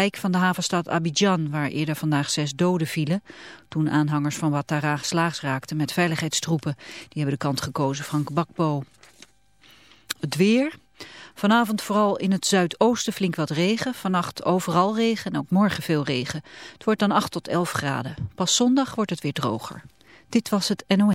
wijk van de havenstad Abidjan, waar eerder vandaag zes doden vielen, toen aanhangers van Ouattara slaags raakten met veiligheidstroepen. Die hebben de kant gekozen Frank Bakbo. Het weer. Vanavond vooral in het zuidoosten flink wat regen. Vannacht overal regen en ook morgen veel regen. Het wordt dan 8 tot 11 graden. Pas zondag wordt het weer droger. Dit was het NOS.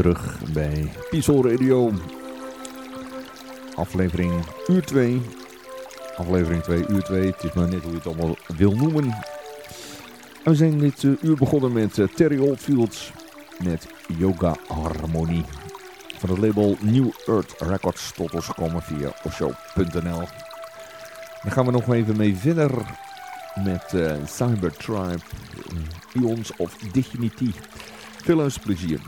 Terug bij Piesel Radio. Aflevering uur 2. Aflevering 2, uur 2. Het is maar net hoe je het allemaal wil noemen. En we zijn dit uh, uur begonnen met uh, Terry Oldfield met Yoga Harmonie. Van het label New Earth Records tot ons gekomen via offshow.nl. Dan gaan we nog even mee verder met uh, Cybertribe, Ions of Dignity. Veel luisterplezier.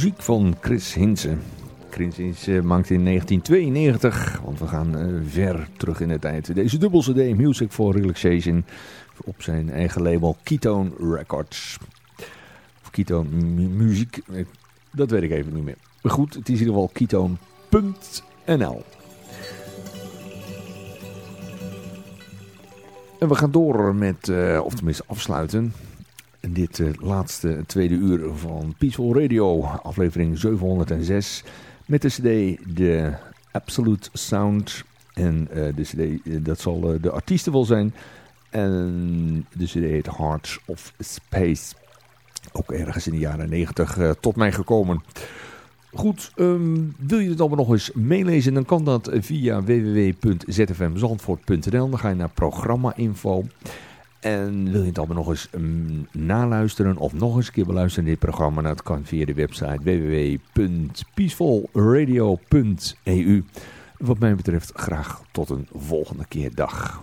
Muziek van Chris Hinsen. Chris Hinsen maakte in 1992, want we gaan uh, ver terug in de tijd, deze dubbel CD Music for Relaxation op zijn eigen label Ketone Records. Of Ketone Muziek, dat weet ik even niet meer. Maar goed, het is in ieder geval ketone.nl. En we gaan door met, uh, of tenminste afsluiten, dit uh, laatste tweede uur van Peaceful Radio, aflevering 706. Met de cd de Absolute Sound. En uh, de cd, dat zal de artiesten wel zijn. En de cd heet Hearts of Space. Ook ergens in de jaren 90 tot mij gekomen. Goed, um, wil je het allemaal nog eens meelezen, dan kan dat via www.zfmzandvoort.nl. Dan ga je naar programma-info. En wil je het allemaal nog eens ehm, naluisteren of nog eens een keer beluisteren dit programma? Nou, dat kan via de website www.peacefulradio.eu. Wat mij betreft graag tot een volgende keer. Dag.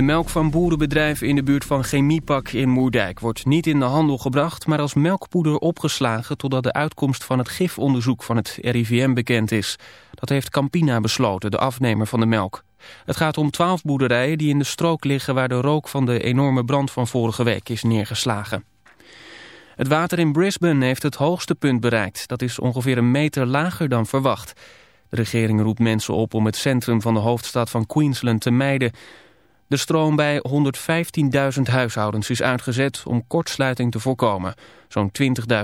De melk van boerenbedrijven in de buurt van Chemiepak in Moerdijk wordt niet in de handel gebracht, maar als melkpoeder opgeslagen totdat de uitkomst van het gifonderzoek van het RIVM bekend is. Dat heeft Campina besloten, de afnemer van de melk. Het gaat om twaalf boerderijen die in de strook liggen waar de rook van de enorme brand van vorige week is neergeslagen. Het water in Brisbane heeft het hoogste punt bereikt. Dat is ongeveer een meter lager dan verwacht. De regering roept mensen op om het centrum van de hoofdstad van Queensland te mijden. De stroom bij 115.000 huishoudens is uitgezet om kortsluiting te voorkomen. Zo'n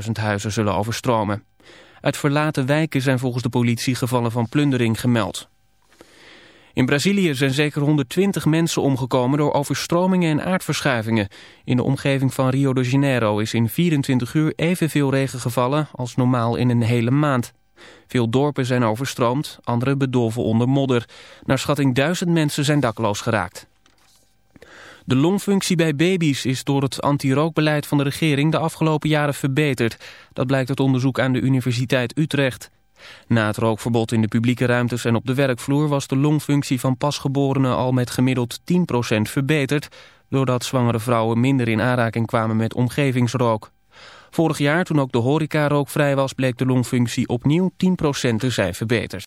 20.000 huizen zullen overstromen. Uit verlaten wijken zijn volgens de politie gevallen van plundering gemeld. In Brazilië zijn zeker 120 mensen omgekomen door overstromingen en aardverschuivingen. In de omgeving van Rio de Janeiro is in 24 uur evenveel regen gevallen als normaal in een hele maand. Veel dorpen zijn overstroomd, andere bedolven onder modder. Naar schatting duizend mensen zijn dakloos geraakt. De longfunctie bij baby's is door het anti-rookbeleid van de regering de afgelopen jaren verbeterd. Dat blijkt uit onderzoek aan de Universiteit Utrecht. Na het rookverbod in de publieke ruimtes en op de werkvloer was de longfunctie van pasgeborenen al met gemiddeld 10% verbeterd, doordat zwangere vrouwen minder in aanraking kwamen met omgevingsrook. Vorig jaar, toen ook de horeca rookvrij was, bleek de longfunctie opnieuw 10% te zijn verbeterd.